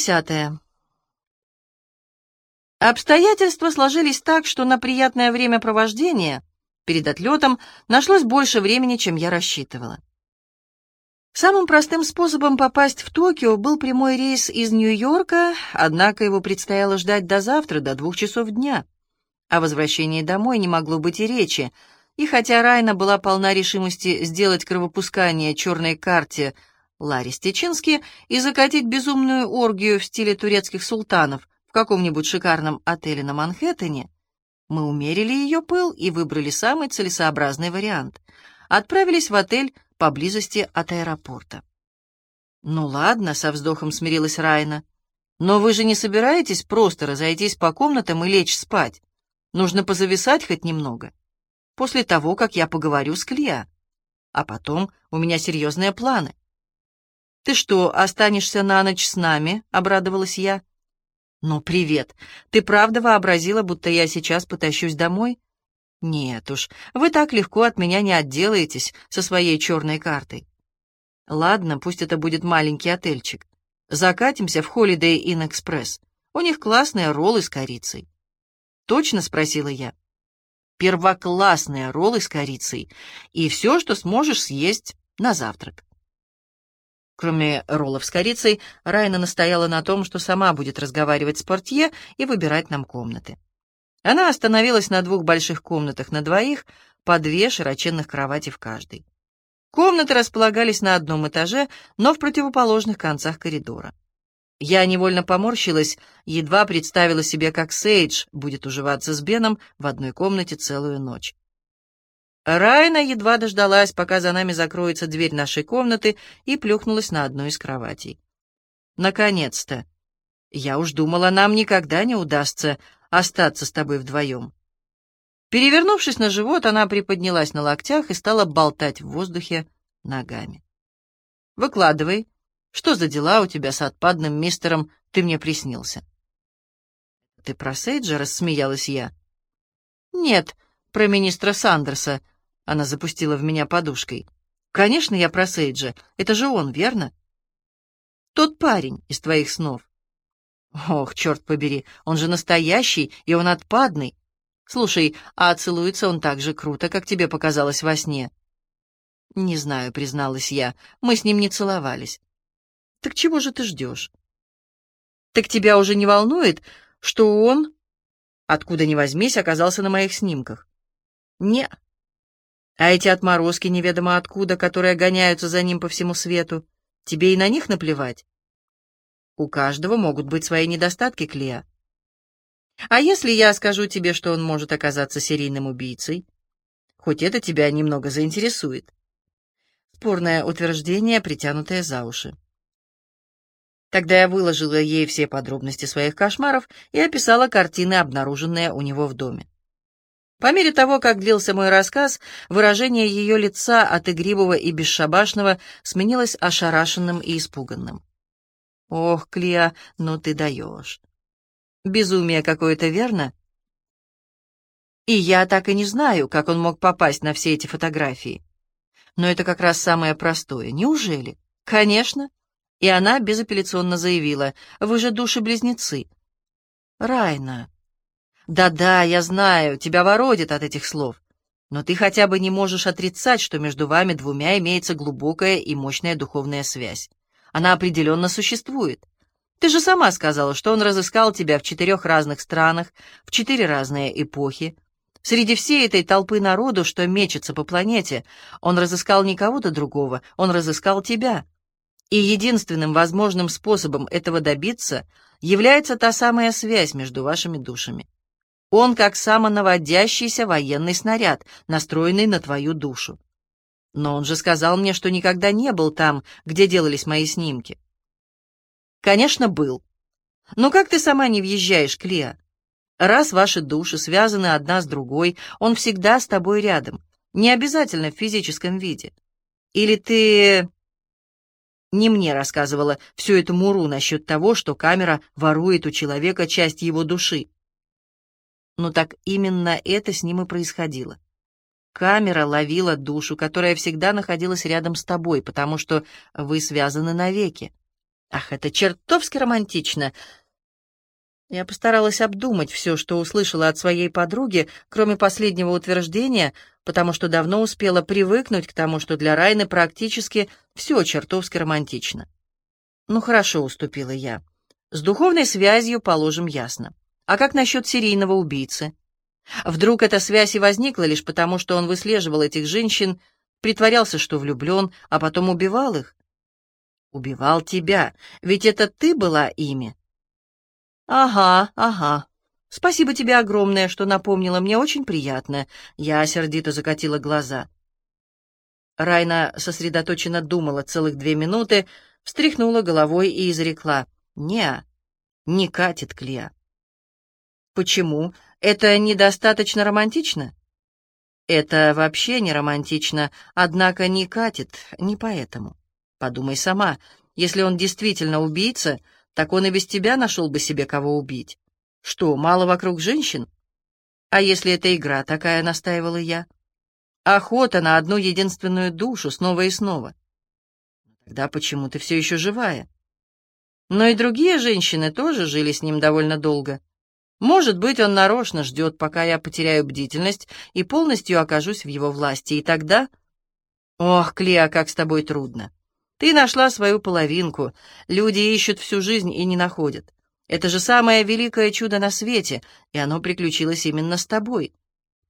десятое. Обстоятельства сложились так, что на приятное времяпровождение перед отлетом нашлось больше времени, чем я рассчитывала. Самым простым способом попасть в Токио был прямой рейс из Нью-Йорка, однако его предстояло ждать до завтра, до двух часов дня. О возвращении домой не могло быть и речи, и хотя Райна была полна решимости сделать кровопускание черной карте Ларри Стечински и закатить безумную оргию в стиле турецких султанов в каком-нибудь шикарном отеле на Манхэттене, мы умерили ее пыл и выбрали самый целесообразный вариант. Отправились в отель поблизости от аэропорта. «Ну ладно», — со вздохом смирилась Райна. «Но вы же не собираетесь просто разойтись по комнатам и лечь спать? Нужно позависать хоть немного. После того, как я поговорю с Клеа. А потом у меня серьезные планы». «Ты что, останешься на ночь с нами?» — обрадовалась я. «Ну, привет. Ты правда вообразила, будто я сейчас потащусь домой?» «Нет уж, вы так легко от меня не отделаетесь со своей черной картой». «Ладно, пусть это будет маленький отельчик. Закатимся в Holiday Inn Express. У них классные роллы с корицей». «Точно?» — спросила я. «Первоклассные роллы с корицей. И все, что сможешь съесть на завтрак». Кроме роллов с корицей, Райна настояла на том, что сама будет разговаривать с портье и выбирать нам комнаты. Она остановилась на двух больших комнатах на двоих, по две широченных кровати в каждой. Комнаты располагались на одном этаже, но в противоположных концах коридора. Я невольно поморщилась, едва представила себе, как Сейдж будет уживаться с Беном в одной комнате целую ночь. Райна едва дождалась, пока за нами закроется дверь нашей комнаты, и плюхнулась на одну из кроватей. «Наконец-то! Я уж думала, нам никогда не удастся остаться с тобой вдвоем. Перевернувшись на живот, она приподнялась на локтях и стала болтать в воздухе ногами. «Выкладывай. Что за дела у тебя с отпадным мистером ты мне приснился?» «Ты про Сейджа?» — рассмеялась я. «Нет, про министра Сандерса», — она запустила в меня подушкой. «Конечно, я про Сейджа. Это же он, верно?» «Тот парень из твоих снов. Ох, черт побери, он же настоящий, и он отпадный. Слушай, а целуется он так же круто, как тебе показалось во сне? Не знаю, призналась я, мы с ним не целовались. Так чего же ты ждешь? Так тебя уже не волнует, что он, откуда ни возьмись, оказался на моих снимках? Не. А эти отморозки неведомо откуда, которые гоняются за ним по всему свету, тебе и на них наплевать? У каждого могут быть свои недостатки, Клея. А если я скажу тебе, что он может оказаться серийным убийцей? Хоть это тебя немного заинтересует. Спорное утверждение, притянутое за уши. Тогда я выложила ей все подробности своих кошмаров и описала картины, обнаруженные у него в доме. По мере того, как длился мой рассказ, выражение ее лица от игривого и бесшабашного сменилось ошарашенным и испуганным. Ох, Клеа, ну ты даешь. Безумие какое-то, верно? И я так и не знаю, как он мог попасть на все эти фотографии. Но это как раз самое простое. Неужели? Конечно. И она безапелляционно заявила, вы же души-близнецы. Райна. Да-да, я знаю, тебя воротит от этих слов. Но ты хотя бы не можешь отрицать, что между вами двумя имеется глубокая и мощная духовная связь. Она определенно существует. Ты же сама сказала, что он разыскал тебя в четырех разных странах, в четыре разные эпохи. Среди всей этой толпы народу, что мечется по планете, он разыскал не кого-то другого, он разыскал тебя. И единственным возможным способом этого добиться является та самая связь между вашими душами. Он как самонаводящийся военный снаряд, настроенный на твою душу. Но он же сказал мне, что никогда не был там, где делались мои снимки. Конечно, был. Но как ты сама не въезжаешь, Клеа? Раз ваши души связаны одна с другой, он всегда с тобой рядом, не обязательно в физическом виде. Или ты... Не мне рассказывала всю эту муру насчет того, что камера ворует у человека часть его души. Ну так именно это с ним и происходило. Камера ловила душу, которая всегда находилась рядом с тобой, потому что вы связаны навеки. Ах, это чертовски романтично. Я постаралась обдумать все, что услышала от своей подруги, кроме последнего утверждения, потому что давно успела привыкнуть к тому, что для Райны практически все чертовски романтично. Ну хорошо, уступила я. С духовной связью положим ясно. А как насчет серийного убийцы? Вдруг эта связь и возникла лишь потому, что он выслеживал этих женщин, притворялся, что влюблен, а потом убивал их? Убивал тебя, ведь это ты была ими. Ага, ага. Спасибо тебе огромное, что напомнила, мне очень приятно. Я сердито закатила глаза. Райна сосредоточенно думала целых две минуты, встряхнула головой и изрекла. «Не, не катит Клея». «Почему? Это недостаточно романтично?» «Это вообще не романтично, однако не катит, не поэтому. Подумай сама, если он действительно убийца, так он и без тебя нашел бы себе кого убить. Что, мало вокруг женщин? А если это игра такая, настаивала я? Охота на одну единственную душу снова и снова. Тогда почему ты все еще живая? Но и другие женщины тоже жили с ним довольно долго. Может быть, он нарочно ждет, пока я потеряю бдительность и полностью окажусь в его власти, и тогда... Ох, Клеа, как с тобой трудно. Ты нашла свою половинку. Люди ищут всю жизнь и не находят. Это же самое великое чудо на свете, и оно приключилось именно с тобой.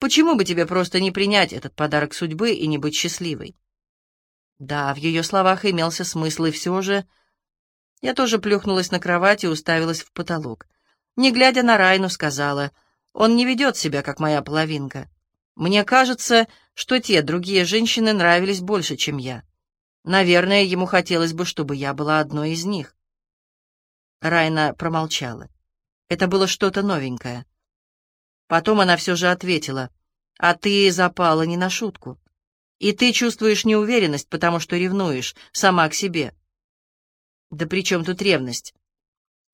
Почему бы тебе просто не принять этот подарок судьбы и не быть счастливой? Да, в ее словах имелся смысл, и все же... Я тоже плюхнулась на кровать и уставилась в потолок. Не глядя на Райну, сказала, «Он не ведет себя, как моя половинка. Мне кажется, что те другие женщины нравились больше, чем я. Наверное, ему хотелось бы, чтобы я была одной из них. Райна промолчала. Это было что-то новенькое. Потом она все же ответила, «А ты запала не на шутку. И ты чувствуешь неуверенность, потому что ревнуешь сама к себе». «Да при чем тут ревность?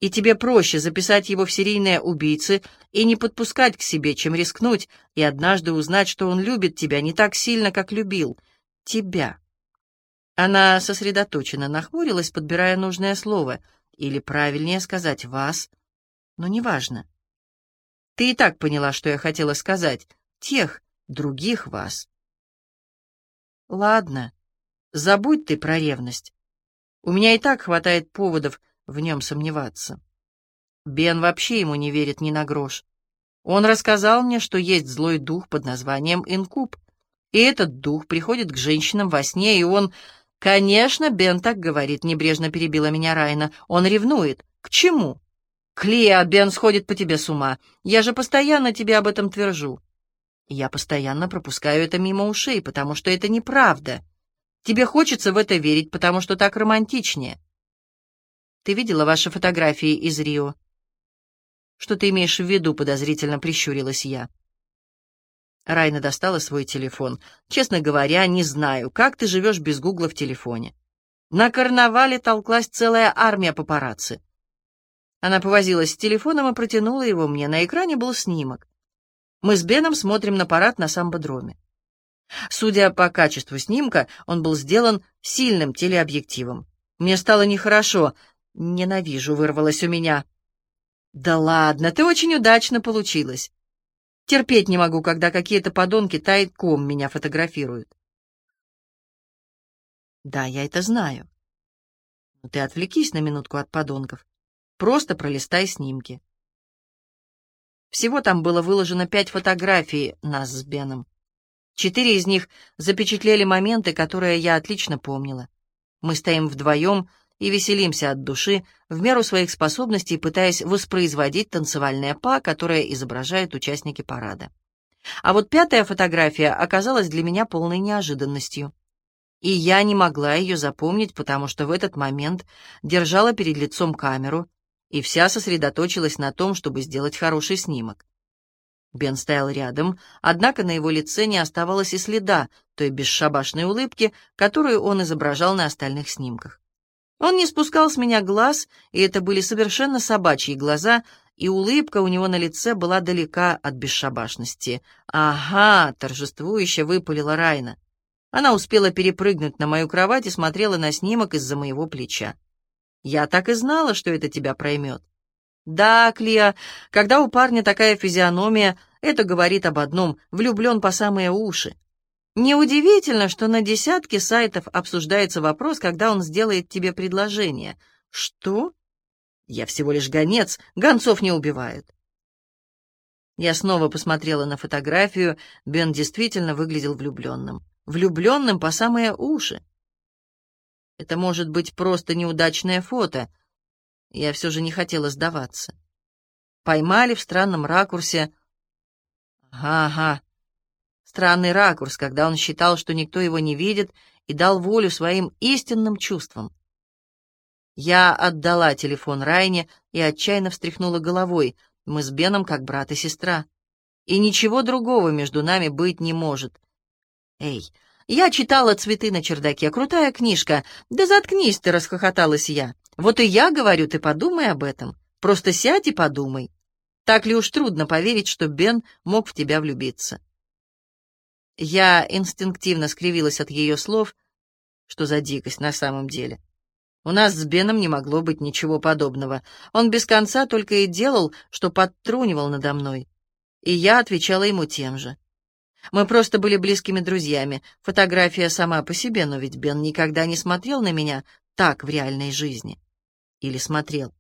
И тебе проще записать его в серийные убийцы и не подпускать к себе, чем рискнуть и однажды узнать, что он любит тебя не так сильно, как любил. Тебя». Она сосредоточенно нахмурилась, подбирая нужное слово, или, правильнее сказать, «вас», но неважно. Ты и так поняла, что я хотела сказать. Тех, других вас. Ладно, забудь ты про ревность. У меня и так хватает поводов в нем сомневаться. Бен вообще ему не верит ни на грош. Он рассказал мне, что есть злой дух под названием Инкуб, и этот дух приходит к женщинам во сне, и он «Конечно, Бен так говорит», — небрежно перебила меня Райна. «Он ревнует. К чему?» «Клея, Бен сходит по тебе с ума. Я же постоянно тебе об этом твержу». «Я постоянно пропускаю это мимо ушей, потому что это неправда. Тебе хочется в это верить, потому что так романтичнее». «Ты видела ваши фотографии из Рио?» «Что ты имеешь в виду?» — подозрительно прищурилась я. Райна достала свой телефон. «Честно говоря, не знаю, как ты живешь без гугла в телефоне. На карнавале толклась целая армия папарацци». Она повозилась с телефоном и протянула его мне. На экране был снимок. Мы с Беном смотрим на парад на самбодроме. Судя по качеству снимка, он был сделан сильным телеобъективом. Мне стало нехорошо. «Ненавижу», — вырвалось у меня. «Да ладно, ты очень удачно получилась. Терпеть не могу, когда какие-то подонки тайком меня фотографируют. Да, я это знаю. Но ты отвлекись на минутку от подонков. Просто пролистай снимки. Всего там было выложено пять фотографий нас с Беном. Четыре из них запечатлели моменты, которые я отлично помнила. Мы стоим вдвоем, и веселимся от души, в меру своих способностей пытаясь воспроизводить танцевальное па, которое изображают участники парада. А вот пятая фотография оказалась для меня полной неожиданностью. И я не могла ее запомнить, потому что в этот момент держала перед лицом камеру и вся сосредоточилась на том, чтобы сделать хороший снимок. Бен стоял рядом, однако на его лице не оставалось и следа той бесшабашной улыбки, которую он изображал на остальных снимках. Он не спускал с меня глаз, и это были совершенно собачьи глаза, и улыбка у него на лице была далека от бесшабашности. «Ага!» — торжествующе выпалила Райна. Она успела перепрыгнуть на мою кровать и смотрела на снимок из-за моего плеча. Я так и знала, что это тебя проймет. Да, Клия, когда у парня такая физиономия, это говорит об одном — влюблен по самые уши. Неудивительно, что на десятке сайтов обсуждается вопрос, когда он сделает тебе предложение. Что? Я всего лишь гонец, гонцов не убивают. Я снова посмотрела на фотографию. Бен действительно выглядел влюбленным. Влюбленным по самые уши. Это может быть просто неудачное фото. Я все же не хотела сдаваться. Поймали в странном ракурсе. Ага, Странный ракурс, когда он считал, что никто его не видит, и дал волю своим истинным чувствам. Я отдала телефон Райне и отчаянно встряхнула головой. Мы с Беном как брат и сестра. И ничего другого между нами быть не может. Эй, я читала «Цветы на чердаке», крутая книжка. Да заткнись ты, расхохоталась я. Вот и я говорю, ты подумай об этом. Просто сядь и подумай. Так ли уж трудно поверить, что Бен мог в тебя влюбиться? Я инстинктивно скривилась от ее слов. Что за дикость на самом деле? У нас с Беном не могло быть ничего подобного. Он без конца только и делал, что подтрунивал надо мной. И я отвечала ему тем же. Мы просто были близкими друзьями. Фотография сама по себе, но ведь Бен никогда не смотрел на меня так в реальной жизни. Или смотрел.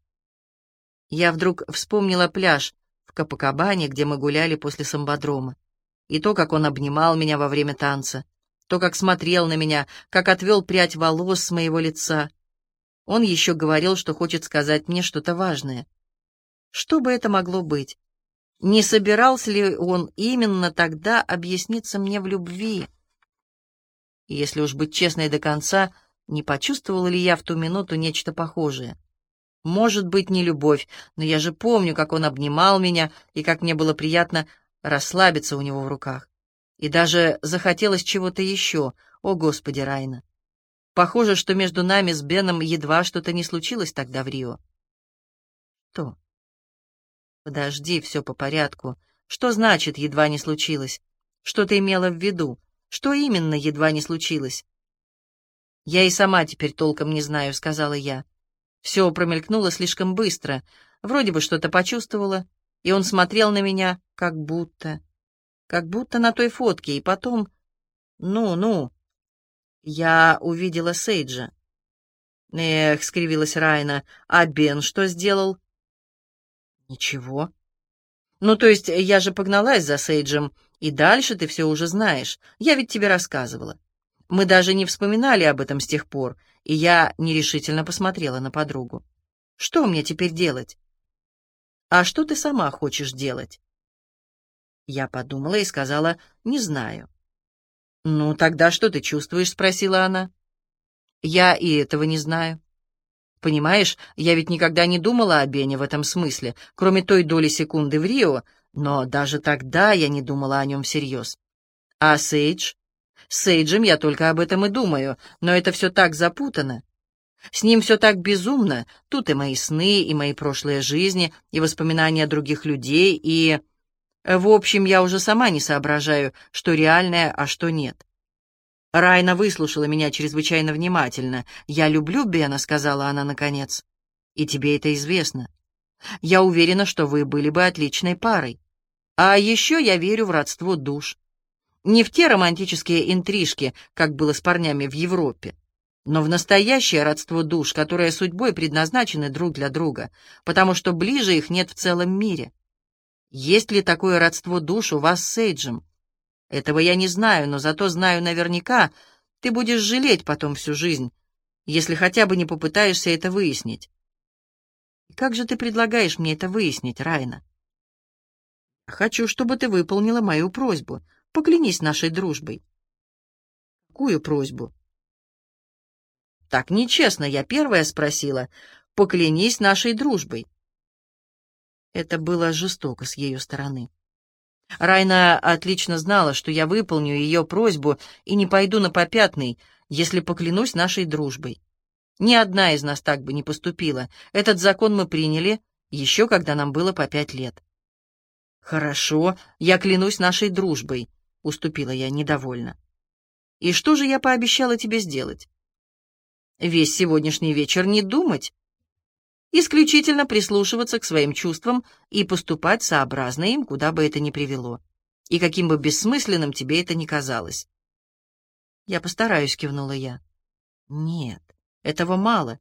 Я вдруг вспомнила пляж в Капакабане, где мы гуляли после самбодрома. И то, как он обнимал меня во время танца, то, как смотрел на меня, как отвел прядь волос с моего лица. Он еще говорил, что хочет сказать мне что-то важное. Что бы это могло быть? Не собирался ли он именно тогда объясниться мне в любви? Если уж быть честной до конца, не почувствовала ли я в ту минуту нечто похожее? Может быть, не любовь, но я же помню, как он обнимал меня, и как мне было приятно расслабиться у него в руках. И даже захотелось чего-то еще. О, Господи, Райна! Похоже, что между нами с Беном едва что-то не случилось тогда в Рио. Что? Подожди, все по порядку. Что значит «едва не случилось»? Что ты имела в виду? Что именно едва не случилось? Я и сама теперь толком не знаю, сказала я. Все промелькнуло слишком быстро. Вроде бы что-то почувствовала, и он смотрел на меня, как будто... Как будто на той фотке, и потом... Ну-ну, я увидела Сейджа. Эх, скривилась Райна, а Бен что сделал? Ничего. Ну, то есть я же погналась за Сейджем, и дальше ты все уже знаешь. Я ведь тебе рассказывала. Мы даже не вспоминали об этом с тех пор, и я нерешительно посмотрела на подругу. Что мне теперь делать? А что ты сама хочешь делать? Я подумала и сказала, не знаю. «Ну, тогда что ты чувствуешь?» — спросила она. «Я и этого не знаю. Понимаешь, я ведь никогда не думала о Бене в этом смысле, кроме той доли секунды в Рио, но даже тогда я не думала о нем всерьез. А Сейдж? С Сейджем я только об этом и думаю, но это все так запутано. С ним все так безумно, тут и мои сны, и мои прошлые жизни, и воспоминания других людей, и... В общем, я уже сама не соображаю, что реальное, а что нет. Райна выслушала меня чрезвычайно внимательно. «Я люблю Бена», — сказала она наконец. «И тебе это известно. Я уверена, что вы были бы отличной парой. А еще я верю в родство душ. Не в те романтические интрижки, как было с парнями в Европе, но в настоящее родство душ, которые судьбой предназначены друг для друга, потому что ближе их нет в целом мире. Есть ли такое родство душ у вас с Сейджем? Этого я не знаю, но зато знаю наверняка, ты будешь жалеть потом всю жизнь, если хотя бы не попытаешься это выяснить. как же ты предлагаешь мне это выяснить, Райна? Хочу, чтобы ты выполнила мою просьбу. Поклянись нашей дружбой. Какую просьбу? Так нечестно, я первая спросила. Поклянись нашей дружбой. Это было жестоко с ее стороны. Райна отлично знала, что я выполню ее просьбу и не пойду на попятный, если поклянусь нашей дружбой. Ни одна из нас так бы не поступила. Этот закон мы приняли еще когда нам было по пять лет. «Хорошо, я клянусь нашей дружбой», — уступила я недовольно. «И что же я пообещала тебе сделать?» «Весь сегодняшний вечер не думать, исключительно прислушиваться к своим чувствам и поступать сообразно им, куда бы это ни привело, и каким бы бессмысленным тебе это ни казалось. «Я постараюсь», — кивнула я. «Нет, этого мало.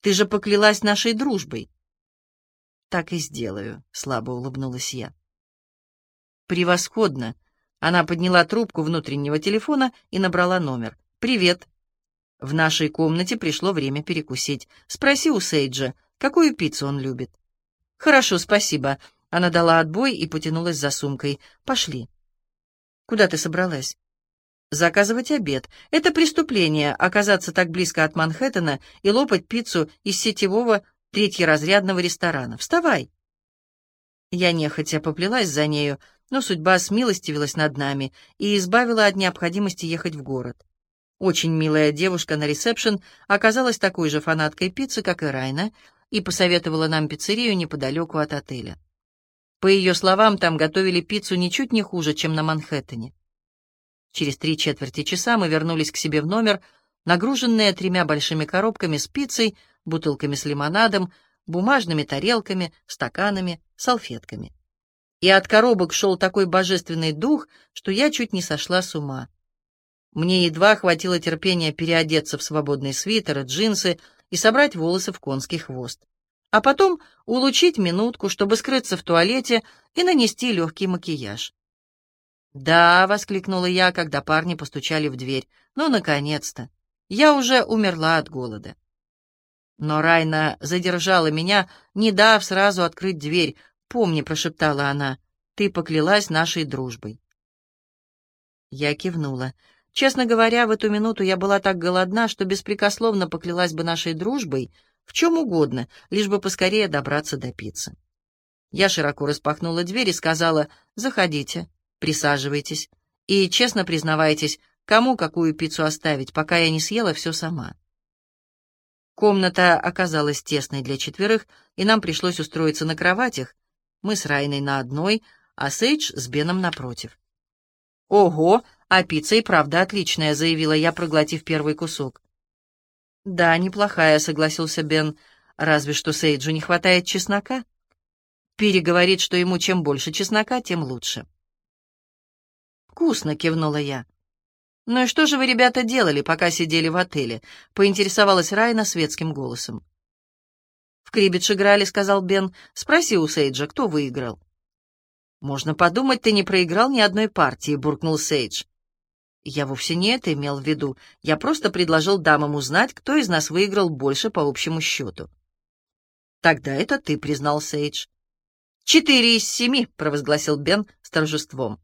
Ты же поклялась нашей дружбой». «Так и сделаю», — слабо улыбнулась я. «Превосходно!» Она подняла трубку внутреннего телефона и набрала номер. «Привет!» В нашей комнате пришло время перекусить. Спроси у Сейджа, какую пиццу он любит. «Хорошо, спасибо». Она дала отбой и потянулась за сумкой. «Пошли». «Куда ты собралась?» «Заказывать обед. Это преступление — оказаться так близко от Манхэттена и лопать пиццу из сетевого третьеразрядного ресторана. Вставай!» Я нехотя поплелась за нею, но судьба смилостивилась над нами и избавила от необходимости ехать в город. Очень милая девушка на ресепшн оказалась такой же фанаткой пиццы, как и Райна, и посоветовала нам пиццерию неподалеку от отеля. По ее словам, там готовили пиццу ничуть не хуже, чем на Манхэттене. Через три четверти часа мы вернулись к себе в номер, нагруженные тремя большими коробками с пиццей, бутылками с лимонадом, бумажными тарелками, стаканами, салфетками. И от коробок шел такой божественный дух, что я чуть не сошла с ума. Мне едва хватило терпения переодеться в свободный свитер и джинсы и собрать волосы в конский хвост. А потом улучить минутку, чтобы скрыться в туалете и нанести легкий макияж. «Да», — воскликнула я, когда парни постучали в дверь. «Ну, наконец-то! Я уже умерла от голода». Но Райна задержала меня, не дав сразу открыть дверь. «Помни», — прошептала она, — «ты поклялась нашей дружбой». Я кивнула. Честно говоря, в эту минуту я была так голодна, что беспрекословно поклялась бы нашей дружбой в чем угодно, лишь бы поскорее добраться до пиццы. Я широко распахнула дверь и сказала «Заходите, присаживайтесь и честно признавайтесь, кому какую пиццу оставить, пока я не съела все сама». Комната оказалась тесной для четверых, и нам пришлось устроиться на кроватях. Мы с Райной на одной, а Сейдж с Беном напротив. «Ого!» «А пицца и правда отличная», — заявила я, проглотив первый кусок. «Да, неплохая», — согласился Бен. «Разве что Сейджу не хватает чеснока». Пири говорит, что ему чем больше чеснока, тем лучше. «Вкусно», — кивнула я. «Ну и что же вы, ребята, делали, пока сидели в отеле?» — поинтересовалась Райна светским голосом. «В крибидж играли», — сказал Бен. «Спроси у Сейджа, кто выиграл». «Можно подумать, ты не проиграл ни одной партии», — буркнул Сейдж. Я вовсе не это имел в виду. Я просто предложил дамам узнать, кто из нас выиграл больше по общему счету. Тогда это ты, признал Сейдж. «Четыре из семи», — провозгласил Бен с торжеством.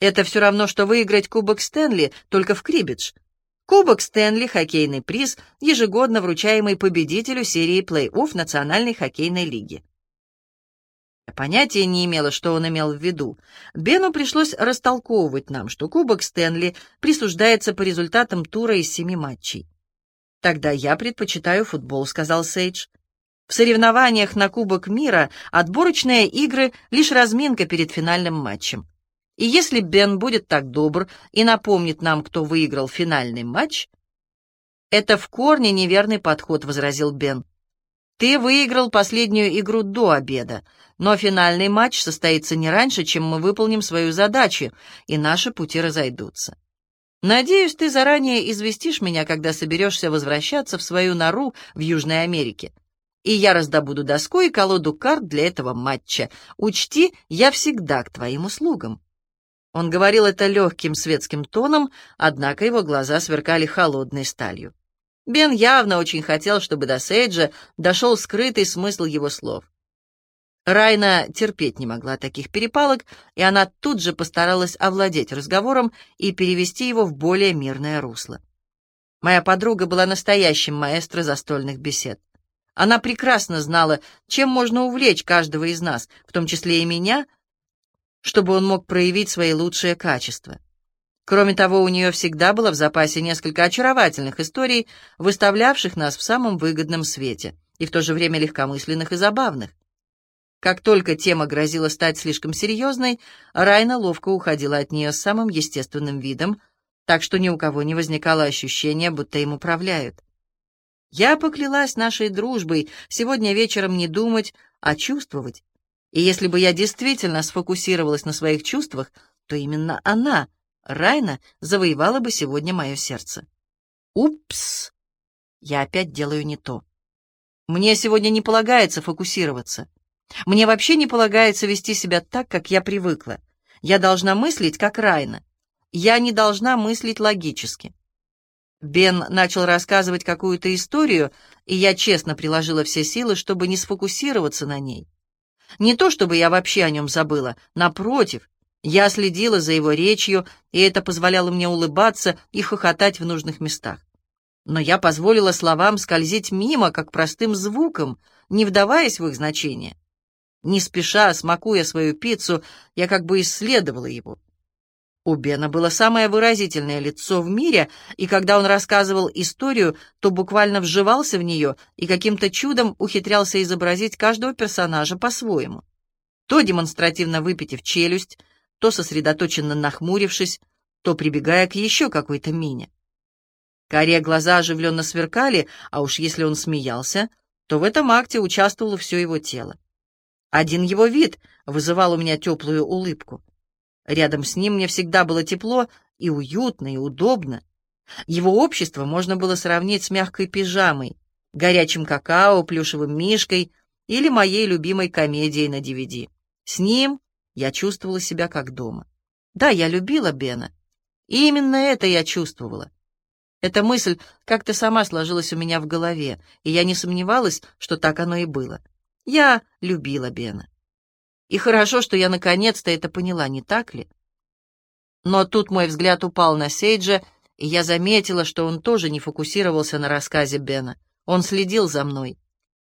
«Это все равно, что выиграть Кубок Стэнли, только в крибидж. Кубок Стэнли — хоккейный приз, ежегодно вручаемый победителю серии плей-офф Национальной хоккейной лиги. Понятия не имела, что он имел в виду. Бену пришлось растолковывать нам, что Кубок Стэнли присуждается по результатам тура из семи матчей. «Тогда я предпочитаю футбол», — сказал Сейдж. «В соревнованиях на Кубок мира отборочные игры — лишь разминка перед финальным матчем. И если Бен будет так добр и напомнит нам, кто выиграл финальный матч...» «Это в корне неверный подход», — возразил Бен. «Ты выиграл последнюю игру до обеда, но финальный матч состоится не раньше, чем мы выполним свою задачу, и наши пути разойдутся. Надеюсь, ты заранее известишь меня, когда соберешься возвращаться в свою нору в Южной Америке. И я раздобуду доску и колоду карт для этого матча. Учти, я всегда к твоим услугам». Он говорил это легким светским тоном, однако его глаза сверкали холодной сталью. Бен явно очень хотел, чтобы до Сейджа дошел скрытый смысл его слов. Райна терпеть не могла таких перепалок, и она тут же постаралась овладеть разговором и перевести его в более мирное русло. Моя подруга была настоящим маэстро застольных бесед. Она прекрасно знала, чем можно увлечь каждого из нас, в том числе и меня, чтобы он мог проявить свои лучшие качества. Кроме того, у нее всегда было в запасе несколько очаровательных историй, выставлявших нас в самом выгодном свете, и в то же время легкомысленных и забавных. Как только тема грозила стать слишком серьезной, Райна ловко уходила от нее с самым естественным видом, так что ни у кого не возникало ощущения, будто им управляют. Я поклялась нашей дружбой сегодня вечером не думать, а чувствовать. И если бы я действительно сфокусировалась на своих чувствах, то именно она, Райна, завоевала бы сегодня мое сердце. Упс! Я опять делаю не то. Мне сегодня не полагается фокусироваться. Мне вообще не полагается вести себя так, как я привыкла. Я должна мыслить, как Райна. Я не должна мыслить логически. Бен начал рассказывать какую-то историю, и я честно приложила все силы, чтобы не сфокусироваться на ней. Не то, чтобы я вообще о нем забыла, напротив, я следила за его речью, и это позволяло мне улыбаться и хохотать в нужных местах. Но я позволила словам скользить мимо, как простым звуком, не вдаваясь в их значение. Не спеша, смакуя свою пиццу, я как бы исследовала его. У Бена было самое выразительное лицо в мире, и когда он рассказывал историю, то буквально вживался в нее и каким-то чудом ухитрялся изобразить каждого персонажа по-своему. То демонстративно выпитив челюсть, то сосредоточенно нахмурившись, то прибегая к еще какой-то мине. Карие глаза оживленно сверкали, а уж если он смеялся, то в этом акте участвовало все его тело. Один его вид вызывал у меня теплую улыбку. Рядом с ним мне всегда было тепло и уютно, и удобно. Его общество можно было сравнить с мягкой пижамой, горячим какао, плюшевым мишкой или моей любимой комедией на DVD. С ним я чувствовала себя как дома. Да, я любила Бена. И именно это я чувствовала. Эта мысль как-то сама сложилась у меня в голове, и я не сомневалась, что так оно и было. Я любила Бена. И хорошо, что я наконец-то это поняла, не так ли? Но тут мой взгляд упал на Сейджа, и я заметила, что он тоже не фокусировался на рассказе Бена. Он следил за мной.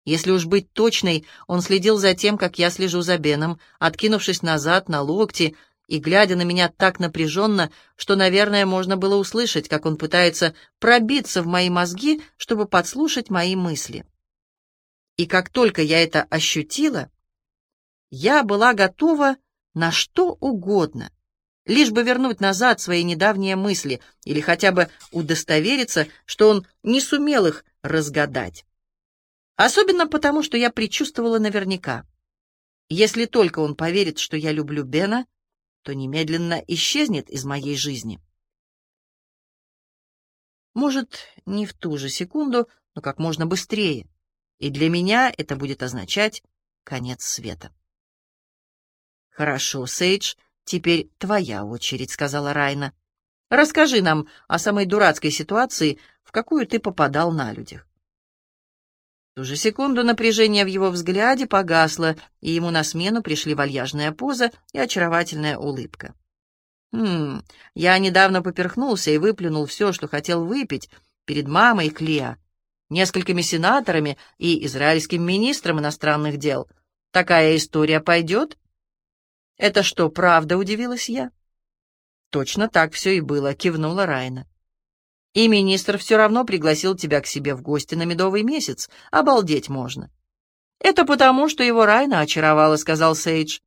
Если уж быть точной, он следил за тем, как я слежу за Беном, откинувшись назад на локти и глядя на меня так напряженно, что, наверное, можно было услышать, как он пытается пробиться в мои мозги, чтобы подслушать мои мысли. И как только я это ощутила, я была готова на что угодно, лишь бы вернуть назад свои недавние мысли или хотя бы удостовериться, что он не сумел их разгадать. Особенно потому, что я предчувствовала наверняка. Если только он поверит, что я люблю Бена, то немедленно исчезнет из моей жизни. Может, не в ту же секунду, но как можно быстрее. И для меня это будет означать конец света. «Хорошо, Сейдж, теперь твоя очередь», — сказала Райна. «Расскажи нам о самой дурацкой ситуации, в какую ты попадал на людях». Ту же секунду напряжение в его взгляде погасло, и ему на смену пришли вальяжная поза и очаровательная улыбка. «Хм, я недавно поперхнулся и выплюнул все, что хотел выпить, перед мамой Клеа, несколькими сенаторами и израильским министром иностранных дел. Такая история пойдет?» «Это что, правда?» — удивилась я. «Точно так все и было», — кивнула Райна. «И министр все равно пригласил тебя к себе в гости на медовый месяц. Обалдеть можно». «Это потому, что его Райна очаровала», — сказал Сейдж.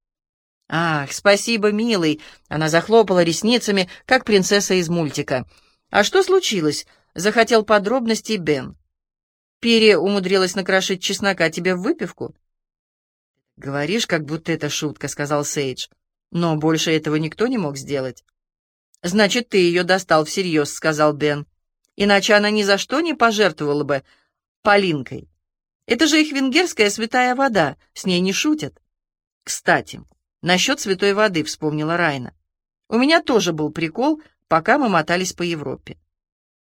«Ах, спасибо, милый!» — она захлопала ресницами, как принцесса из мультика. «А что случилось?» — захотел подробностей Бен. «Пере умудрилась накрошить чеснока тебе в выпивку?» «Говоришь, как будто это шутка», — сказал Сейдж. «Но больше этого никто не мог сделать». «Значит, ты ее достал всерьез», — сказал Бен. «Иначе она ни за что не пожертвовала бы Полинкой. Это же их венгерская святая вода, с ней не шутят». «Кстати, насчет святой воды», — вспомнила Райна. «У меня тоже был прикол, пока мы мотались по Европе.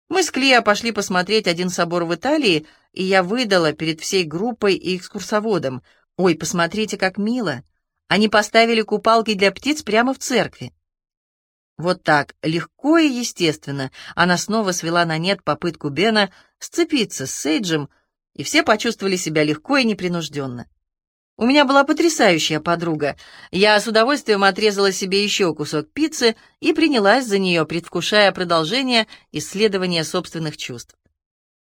Мы с Клео пошли посмотреть один собор в Италии, и я выдала перед всей группой и экскурсоводом, Ой, посмотрите, как мило! Они поставили купалки для птиц прямо в церкви. Вот так, легко и естественно, она снова свела на нет попытку Бена сцепиться с Сейджем, и все почувствовали себя легко и непринужденно. У меня была потрясающая подруга. Я с удовольствием отрезала себе еще кусок пиццы и принялась за нее, предвкушая продолжение исследования собственных чувств.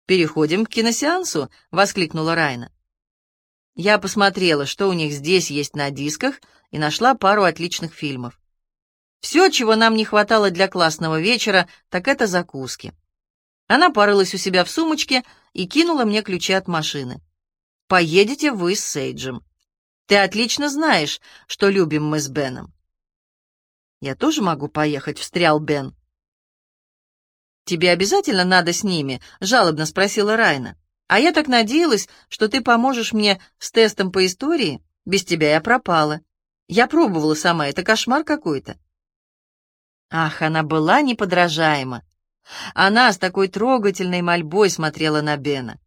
«Переходим к киносеансу», — воскликнула Райна. Я посмотрела, что у них здесь есть на дисках, и нашла пару отличных фильмов. Все, чего нам не хватало для классного вечера, так это закуски. Она порылась у себя в сумочке и кинула мне ключи от машины. «Поедете вы с Сейджем. Ты отлично знаешь, что любим мы с Беном». «Я тоже могу поехать», — встрял Бен. «Тебе обязательно надо с ними?» — жалобно спросила Райна. «А я так надеялась, что ты поможешь мне с тестом по истории. Без тебя я пропала. Я пробовала сама, это кошмар какой-то». Ах, она была неподражаема. Она с такой трогательной мольбой смотрела на Бена.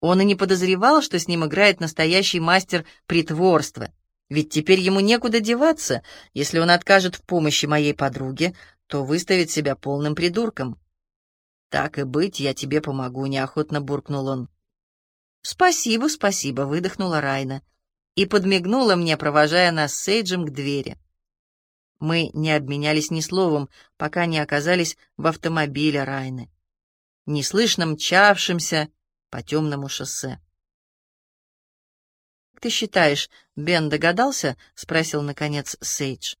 Он и не подозревал, что с ним играет настоящий мастер притворства. Ведь теперь ему некуда деваться. Если он откажет в помощи моей подруге, то выставит себя полным придурком. «Так и быть, я тебе помогу», — неохотно буркнул он. «Спасибо, спасибо», — выдохнула Райна и подмигнула мне, провожая нас с Сейджем к двери. Мы не обменялись ни словом, пока не оказались в автомобиле Райны, неслышно мчавшемся по темному шоссе. «Как ты считаешь, Бен догадался?» — спросил, наконец, Сейдж.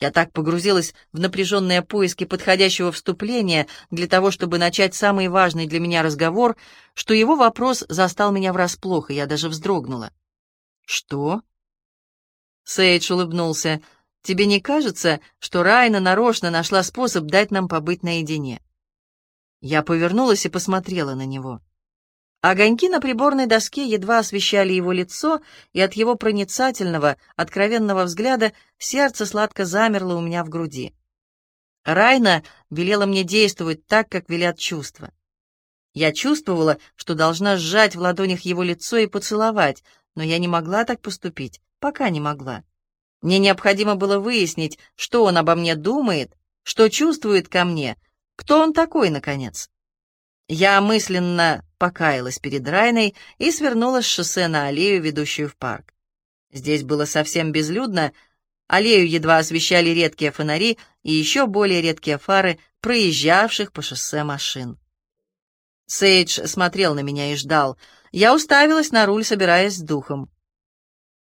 Я так погрузилась в напряженные поиски подходящего вступления для того, чтобы начать самый важный для меня разговор, что его вопрос застал меня врасплох, и я даже вздрогнула. «Что?» Сейдж улыбнулся. «Тебе не кажется, что Райна нарочно нашла способ дать нам побыть наедине?» Я повернулась и посмотрела на него. Огоньки на приборной доске едва освещали его лицо, и от его проницательного, откровенного взгляда сердце сладко замерло у меня в груди. Райна велела мне действовать так, как велят чувства. Я чувствовала, что должна сжать в ладонях его лицо и поцеловать, но я не могла так поступить, пока не могла. Мне необходимо было выяснить, что он обо мне думает, что чувствует ко мне, кто он такой, наконец. Я мысленно покаялась перед Райной и свернула с шоссе на аллею, ведущую в парк. Здесь было совсем безлюдно, аллею едва освещали редкие фонари и еще более редкие фары проезжавших по шоссе машин. Сейдж смотрел на меня и ждал. Я уставилась на руль, собираясь с духом.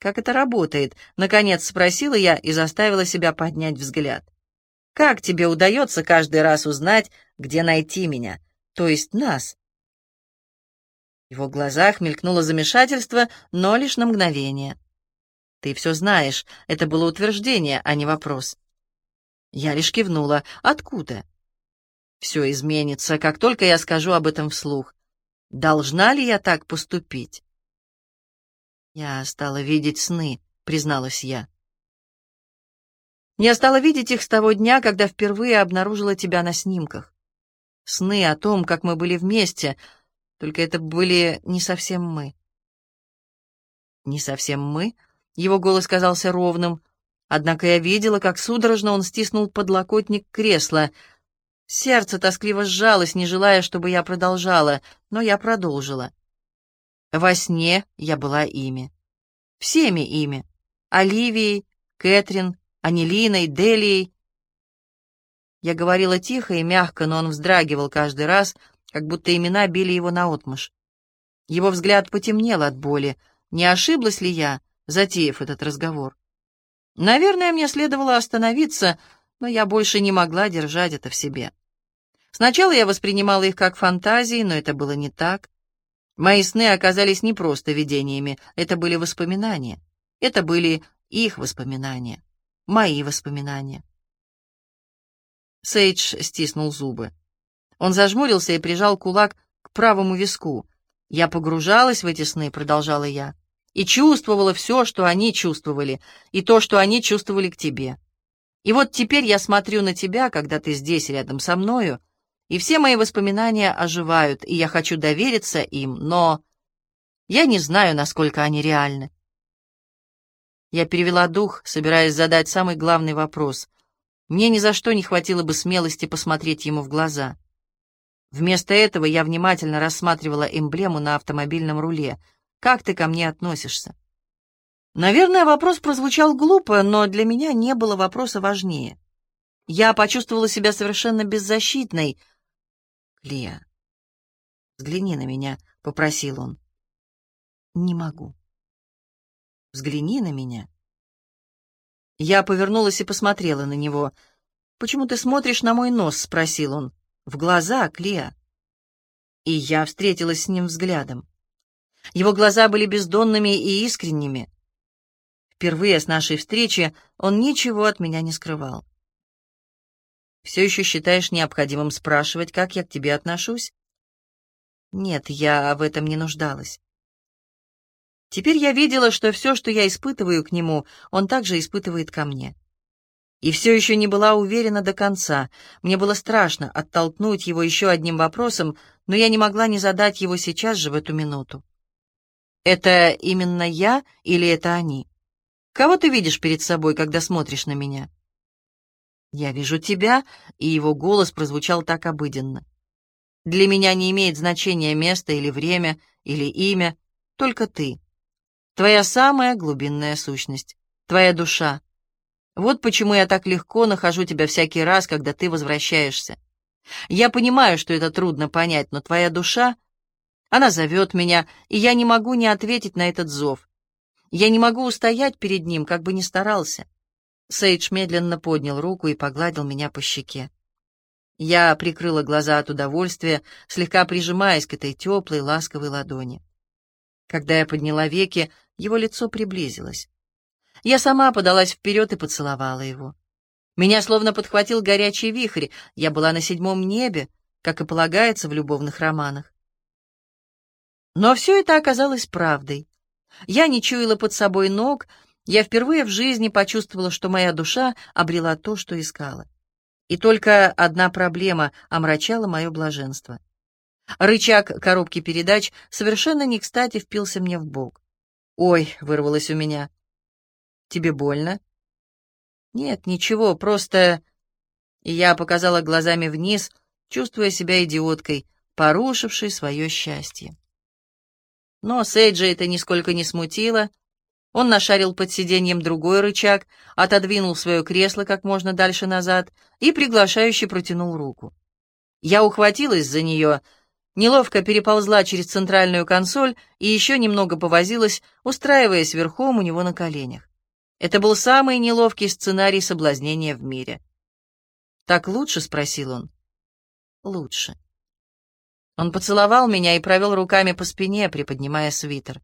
«Как это работает?» — наконец спросила я и заставила себя поднять взгляд. «Как тебе удается каждый раз узнать, где найти меня, то есть нас?» В его глазах мелькнуло замешательство, но лишь на мгновение. «Ты все знаешь. Это было утверждение, а не вопрос». Я лишь кивнула. «Откуда?» «Все изменится, как только я скажу об этом вслух. Должна ли я так поступить?» «Я стала видеть сны», — призналась я. Я стала видеть их с того дня, когда впервые обнаружила тебя на снимках. Сны о том, как мы были вместе — только это были не совсем мы. Не совсем мы? Его голос казался ровным. Однако я видела, как судорожно он стиснул подлокотник кресла. Сердце тоскливо сжалось, не желая, чтобы я продолжала, но я продолжила. Во сне я была ими. Всеми ими. Оливией, Кэтрин, Анилиной, Делией. Я говорила тихо и мягко, но он вздрагивал каждый раз, как будто имена били его наотмашь. Его взгляд потемнел от боли. Не ошиблась ли я, затеяв этот разговор? Наверное, мне следовало остановиться, но я больше не могла держать это в себе. Сначала я воспринимала их как фантазии, но это было не так. Мои сны оказались не просто видениями, это были воспоминания. Это были их воспоминания, мои воспоминания. Сейдж стиснул зубы. Он зажмурился и прижал кулак к правому виску. «Я погружалась в эти сны», — продолжала я, «и чувствовала все, что они чувствовали, и то, что они чувствовали к тебе. И вот теперь я смотрю на тебя, когда ты здесь рядом со мною, и все мои воспоминания оживают, и я хочу довериться им, но я не знаю, насколько они реальны». Я перевела дух, собираясь задать самый главный вопрос. Мне ни за что не хватило бы смелости посмотреть ему в глаза. Вместо этого я внимательно рассматривала эмблему на автомобильном руле. «Как ты ко мне относишься?» Наверное, вопрос прозвучал глупо, но для меня не было вопроса важнее. Я почувствовала себя совершенно беззащитной. «Клея, взгляни на меня», — попросил он. «Не могу». «Взгляни на меня». Я повернулась и посмотрела на него. «Почему ты смотришь на мой нос?» — спросил он. В глаза, Клея. И я встретилась с ним взглядом. Его глаза были бездонными и искренними. Впервые с нашей встречи он ничего от меня не скрывал. «Все еще считаешь необходимым спрашивать, как я к тебе отношусь?» «Нет, я в этом не нуждалась». Теперь я видела, что все, что я испытываю к нему, он также испытывает ко мне. И все еще не была уверена до конца. Мне было страшно оттолкнуть его еще одним вопросом, но я не могла не задать его сейчас же, в эту минуту. «Это именно я или это они? Кого ты видишь перед собой, когда смотришь на меня?» «Я вижу тебя», и его голос прозвучал так обыденно. «Для меня не имеет значения место или время, или имя, только ты. Твоя самая глубинная сущность, твоя душа. Вот почему я так легко нахожу тебя всякий раз, когда ты возвращаешься. Я понимаю, что это трудно понять, но твоя душа, она зовет меня, и я не могу не ответить на этот зов. Я не могу устоять перед ним, как бы ни старался. Сейдж медленно поднял руку и погладил меня по щеке. Я прикрыла глаза от удовольствия, слегка прижимаясь к этой теплой, ласковой ладони. Когда я подняла веки, его лицо приблизилось. Я сама подалась вперед и поцеловала его. Меня словно подхватил горячий вихрь, я была на седьмом небе, как и полагается в любовных романах. Но все это оказалось правдой. Я не чуяла под собой ног, я впервые в жизни почувствовала, что моя душа обрела то, что искала. И только одна проблема омрачала мое блаженство. Рычаг коробки передач совершенно не кстати впился мне в бок. «Ой!» — вырвалось у меня. «Тебе больно?» «Нет, ничего, просто...» Я показала глазами вниз, чувствуя себя идиоткой, порушившей свое счастье. Но Сейджа это нисколько не смутило. Он нашарил под сиденьем другой рычаг, отодвинул свое кресло как можно дальше назад и приглашающе протянул руку. Я ухватилась за нее, неловко переползла через центральную консоль и еще немного повозилась, устраиваясь верхом у него на коленях. Это был самый неловкий сценарий соблазнения в мире. «Так лучше?» — спросил он. «Лучше». Он поцеловал меня и провел руками по спине, приподнимая свитер.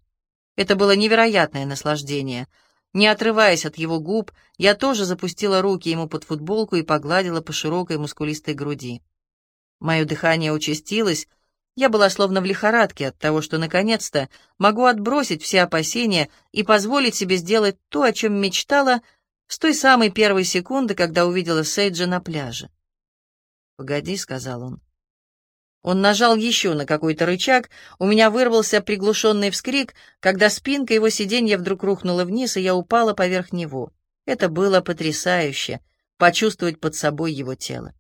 Это было невероятное наслаждение. Не отрываясь от его губ, я тоже запустила руки ему под футболку и погладила по широкой мускулистой груди. Мое дыхание участилось, я была словно в лихорадке от того, что наконец-то могу отбросить все опасения и позволить себе сделать то, о чем мечтала с той самой первой секунды, когда увидела Сейджа на пляже. «Погоди», — сказал он. Он нажал еще на какой-то рычаг, у меня вырвался приглушенный вскрик, когда спинка его сиденья вдруг рухнула вниз, и я упала поверх него. Это было потрясающе — почувствовать под собой его тело.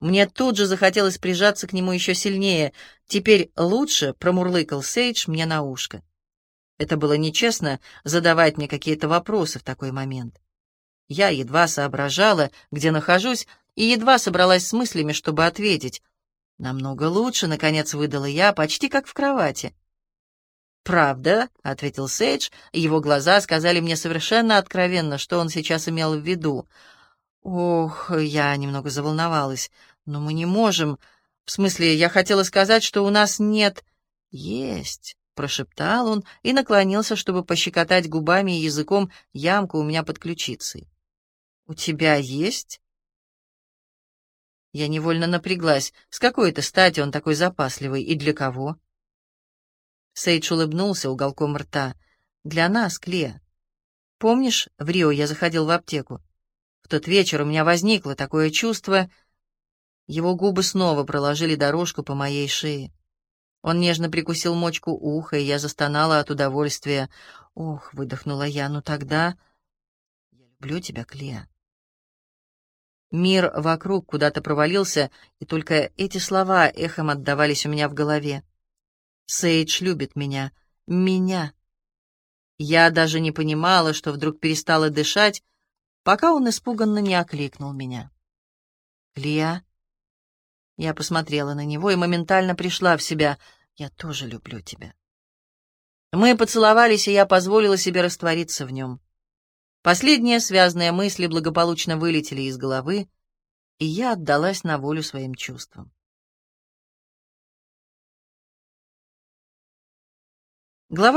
Мне тут же захотелось прижаться к нему еще сильнее. Теперь лучше, — промурлыкал Сейдж мне на ушко. Это было нечестно задавать мне какие-то вопросы в такой момент. Я едва соображала, где нахожусь, и едва собралась с мыслями, чтобы ответить. Намного лучше, — наконец выдала я, почти как в кровати. «Правда?» — ответил Сейдж, его глаза сказали мне совершенно откровенно, что он сейчас имел в виду. «Ох, я немного заволновалась. Но мы не можем. В смысле, я хотела сказать, что у нас нет...» «Есть», — прошептал он и наклонился, чтобы пощекотать губами и языком ямку у меня под ключицей. «У тебя есть?» Я невольно напряглась. С какой это стати он такой запасливый и для кого? Сейдж улыбнулся уголком рта. «Для нас, Клея. Помнишь, в Рио я заходил в аптеку? В тот вечер у меня возникло такое чувство... Его губы снова проложили дорожку по моей шее. Он нежно прикусил мочку уха, и я застонала от удовольствия. «Ох», — выдохнула я, — «ну тогда...» «Я люблю тебя, Клея». Мир вокруг куда-то провалился, и только эти слова эхом отдавались у меня в голове. «Сейдж любит меня. Меня». Я даже не понимала, что вдруг перестала дышать, пока он испуганно не окликнул меня. «Лия?» Я посмотрела на него и моментально пришла в себя. «Я тоже люблю тебя». Мы поцеловались, и я позволила себе раствориться в нем. Последние связанные мысли благополучно вылетели из головы, и я отдалась на волю своим чувствам. Глава